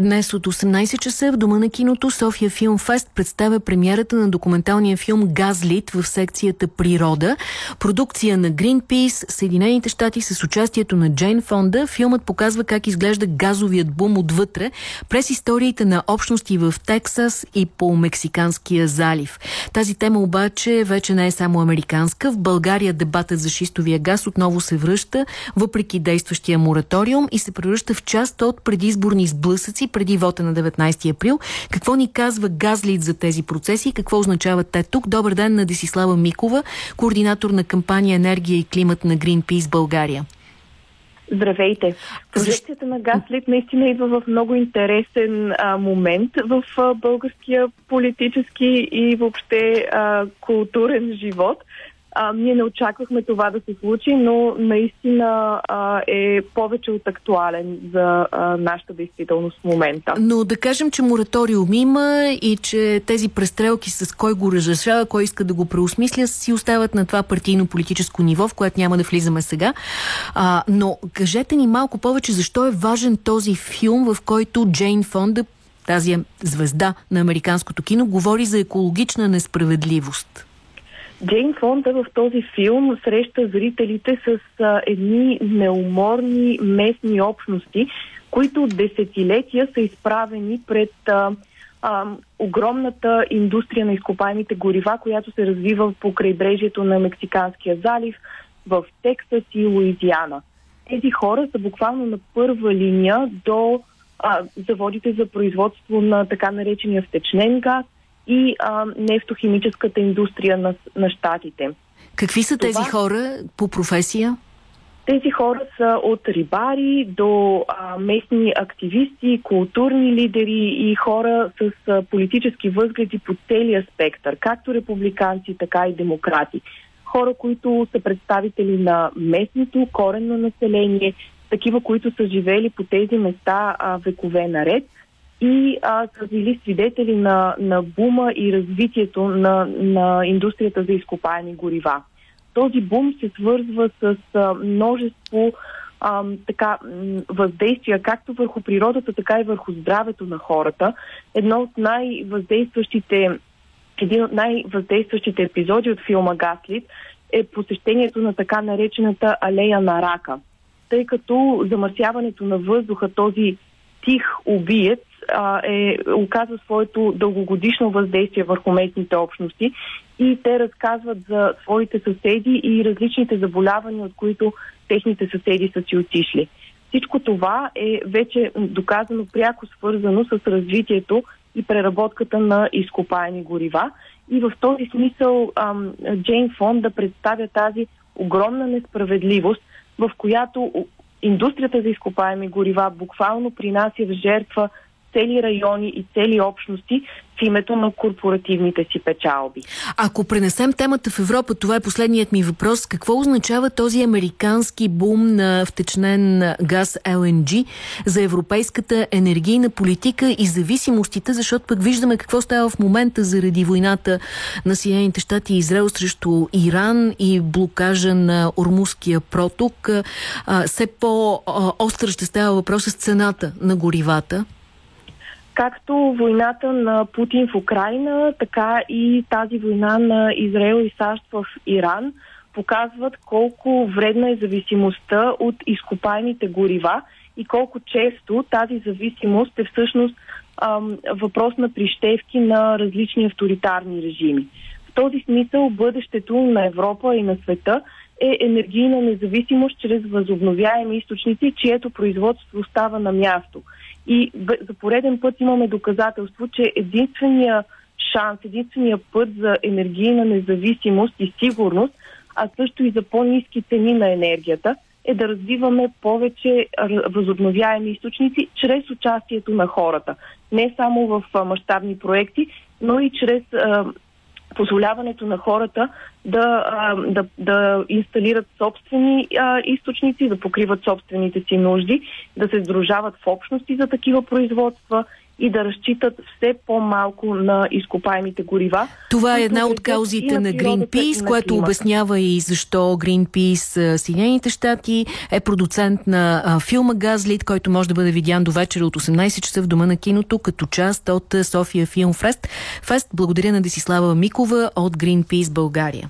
Днес от 18 часа в Дома на киното София Филм Фест представя премиерата на документалния филм Газлит в секцията Природа. Продукция на Greenpeace, Съединените щати с участието на Джейн Фонда. Филмът показва как изглежда газовият бум отвътре през историите на общности в Тексас и по Мексиканския залив. Тази тема обаче вече не е само американска. В България дебатът за шистовия газ отново се връща, въпреки действащия мораториум и се превръща в част от предизборни сблъсъци преди вота на 19 април. Какво ни казва Газлит за тези процеси и какво означават те тук? Добър ден на Десислава Микова, координатор на кампания Енергия и климат на Greenpeace България. Здравейте! Прожекцията на Газлит наистина идва в много интересен а, момент в а, българския политически и въобще а, културен живот. А, ние не очаквахме това да се случи, но наистина а, е повече от актуален за а, нашата действителност в момента. Но да кажем, че мораториум има и че тези престрелки с кой го разрешава, кой иска да го преосмисля, си остават на това партийно-политическо ниво, в което няма да влизаме сега. А, но кажете ни малко повече, защо е важен този филм, в който Джейн Фонда тази звезда на американското кино, говори за екологична несправедливост. Джейн Фонда в този филм среща зрителите с а, едни неуморни местни общности, които десетилетия са изправени пред а, а, огромната индустрия на изкопаемите горива, която се развива по крайбрежието на Мексиканския залив в Тексас и Луизиана. Тези хора са буквално на първа линия до а, заводите за производство на така наречения втечнен газ – и а, нефтохимическата индустрия на, на щатите. Какви са тези Това... хора по професия? Тези хора са от рибари до а, местни активисти, културни лидери и хора с а, политически възгледи по целия спектър, както републиканци, така и демократи. Хора, които са представители на местното коренно население, такива, които са живели по тези места а, векове наред – и а, са били свидетели на, на бума и развитието на, на индустрията за изкопаеми горива. Този бум се свързва с а, множество а, така, въздействия както върху природата, така и върху здравето на хората. Едно от най-въздействащите един от най-въздействащите епизоди от филма Гаслит е посещението на така наречената алея на рака. Тъй като замърсяването на въздуха, този тих убиец, а, е, оказва своето дългогодишно въздействие върху местните общности и те разказват за своите съседи и различните заболявания, от които техните съседи са си отишли. Всичко това е вече доказано пряко свързано с развитието и преработката на изкопаеми горива. И в този смисъл ам, Джейн Фон да представя тази огромна несправедливост, в която индустрията за изкопаеми горива буквално принася в жертва цели райони и цели общности в името на корпоративните си печалби. Ако пренесем темата в Европа, това е последният ми въпрос. Какво означава този американски бум на втечнен газ LNG за европейската енергийна политика и зависимостите, защото пък виждаме какво става в момента заради войната на Съединените щати и Израел срещу Иран и блокажа на Ормузския проток. Все по-остра ще става въпроса с цената на горивата както войната на Путин в Украина, така и тази война на Израел и САЩ в Иран показват колко вредна е зависимостта от изкопаемите горива и колко често тази зависимост е всъщност ам, въпрос на прищевки на различни авторитарни режими. В този смисъл бъдещето на Европа и на света е енергийна независимост чрез възобновяеми източници, чието производство става на място – и за пореден път имаме доказателство, че единствения шанс, единствения път за енергийна независимост и сигурност, а също и за по-низки цени на енергията, е да развиваме повече възобновяеми източници чрез участието на хората. Не само в мащабни проекти, но и чрез позволяването на хората да, да, да инсталират собствени източници, да покриват собствените си нужди, да се сдружават в общности за такива производства и да разчитат все по-малко на изкопаемите горива. Това е една от каузите на Greenpeace, което обяснява и защо Greenpeace Съединените щати е продуцент на а, филма Газлит, който може да бъде видян до вечера от 18 часа в Дома на киното, като част от София Филм Фест. Фест благодаря на Десислава Микова от Greenpeace България.